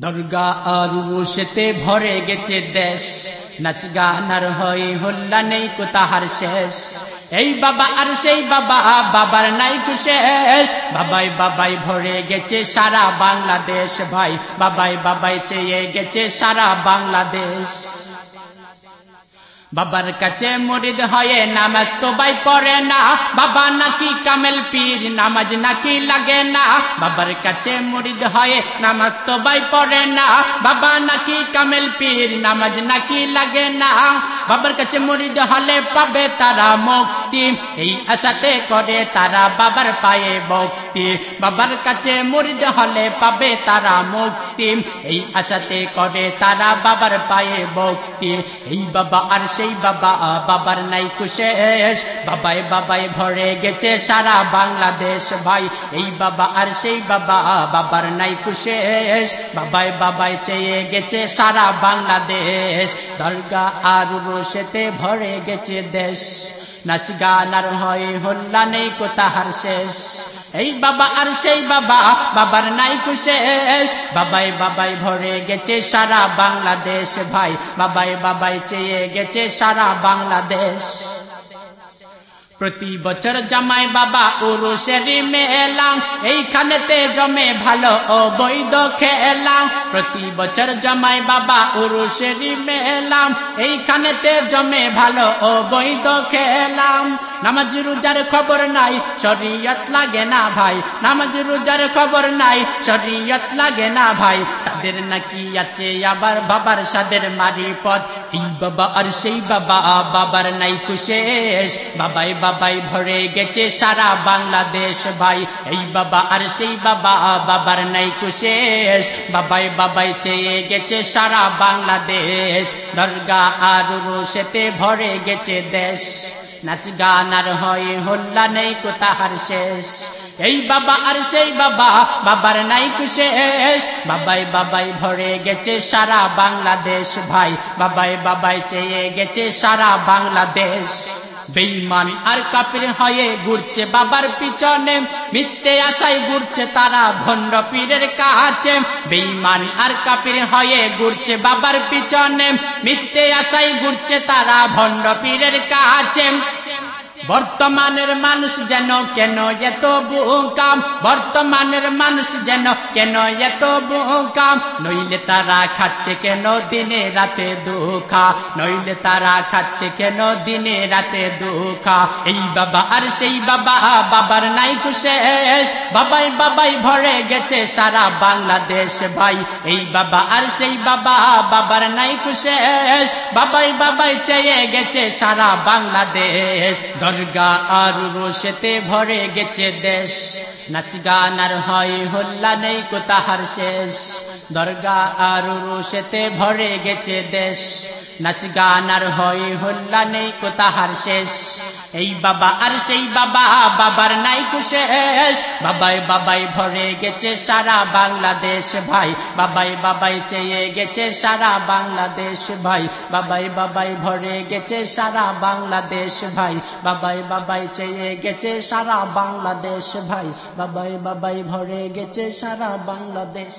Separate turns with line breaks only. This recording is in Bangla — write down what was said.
দুর্গা আর সেতে ভরে গেছে দেশ। নাচ গানার হয় হল্লা নেই কো তাহার শেষ। এই বাবা আর সেই বাবা, বাবার নাই শেষ। বাবাই বাবাই ভরে গেছে সারা বাংলাদেশ ভাই। বাবাই বাবাই চেয়ে গেছে সারা বাংলাদেশ। বাবার কাছে মুরিদ হয়ে নামাজ তো বাই পড়ে না। বাবা নাকি কামেল পীর, নামাজ নাকি লাগে না। বাবার কাছে মুরিদ হয়ে নামাজ তো বাই পড়ে না। বাবা নাকি কামেল পীর, নামাজ নাকি লাগে না। বাবার কাছে মুরিদ হলে পাবে তারা মুক্তি। এই আশাতে করে তারা বাবার পায়ে ভক্তি বাবার কাছে মরিদ হলে পাবে তারা মুক্তি। এই আশাতে করে তারা বাবার পায়ে ভক্তি। এই বাবা আর সেই বাবা, বাবার নাই কুশেষ বাবাই বাবাই ভরে গেছে সারা বাংলাদেশ ভাই। এই বাবা আর সেই বাবা, বাবার নাই কুশেষ বাবাই বাবাই চেয়ে গেছে সারা বাংলাদেশ। দরগা আর রোশেতে ভরে গেছে দেশ। নাচ গান আর হয় হল্লা নেই কোথাহার শেষ। এই বাবা আর সেই বাবা, বাবার নাই কুশেষ। বাবাই বাবাই ভরে গেছে সারা বাংলাদেশ ভাই। বাবাই বাবাই চেয়ে গেছে সারা বাংলাদেশ। প্রতি বছর জামাই বাবা উরুষের মেলাম, এইখানেতে জমে ভালো ও বৈধ খেলাম। প্রতি বছর জামাই বাবা উরুষের মেলাম, এইখানেতে জমে ভালো ও বৈধ খেলাম। নামাজ রোজার খবর নাই, শরীয়ত লাগে না ভাই। নামাজ রোজার খবর নাই, শরীয়ত লাগে না ভাই। তাদের নাকি আছে আবার বাবার সাদের মারি পথ এই বাবা আর সেই বাবা, বাবার নাই কুশেষ বাবাই বাবাই ভরে গেছে সারা বাংলাদেশ ভাই। এই বাবা আর সেই বাবা, বাবার নাই কুশেষ বাবাই বাবাই চেয়ে গেছে সারা বাংলাদেশ। দরগা আর রোশেতে ভরে গেছে দেশ। নাচ গান আর হয়, হল্লা নেই কোথাহার শেষ। এই বাবা আর সেই বাবা, বাবার নাই কুশেষ বাবাই বাবাই ভরে গেছে সারা বাংলাদেশ ভাই, বাবাই বাবাই চেয়ে গেছে সারা বাংলাদেশ। বেইমান। আর কাপড়ে হয়ে ঘুরছে, বাবার পিছনে মিথ্যে আশায় ঘুরছে, তারা ভণ্ড পীরের কাছে। বেইমানি আর কাপড়ে হয়ে ঘুরছে, বাবার পিছনে মিথ্যে আশায় ঘুরছে, তারা ভণ্ড পীরের কাছে। বর্তমানের মানুষ যেন কেন এত বুকাম? বর্তমানের মানুষ যেন কেন এত বুকাম? নইলে তারা খাচ্ছে কেন দিনে রাতে দুঃখা? নইলে তারা খাচ্ছে কেন দিনে রাতে দুঃখা? এই বাবা আর সেই বাবা, বাবার নাই কুশেষ বাবাই বাবাই ভরে গেছে সারা বাংলাদেশ ভাই। এই বাবা আর সেই বাবা, বাবার নাই কুশেষ বাবাই বাবাই চেয়ে গেছে সারা বাংলাদেশ। দরগা আর রোশেতে ভরে গেছে দেশ। নাচ গান আর হয় হল্লা নেই কোথাহার শেষ। দরগা আর রোশেতে ভরে গেছে দেশ। নাচ গান আর হয় হল্লা নেই কোথাহার শেষ। এই বাবা আর সেই বাবা, বাবার নাই কুশেষ বাবাই বাবাই ভরে গেছে সারা বাংলাদেশ ভাই। বাবাই বাবাই চেয়ে গেছে সারা বাংলাদেশ ভাই। বাবাই বাবাই ভরে গেছে সারা বাংলাদেশ ভাই। বাবাই বাবাই চেয়ে গেছে সারা বাংলাদেশ ভাই। বাবাই বাবাই ভরে গেছে সারা বাংলাদেশ।